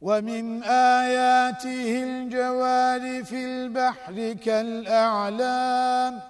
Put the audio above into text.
ومن آياته الجوار في البحر كالأعلام.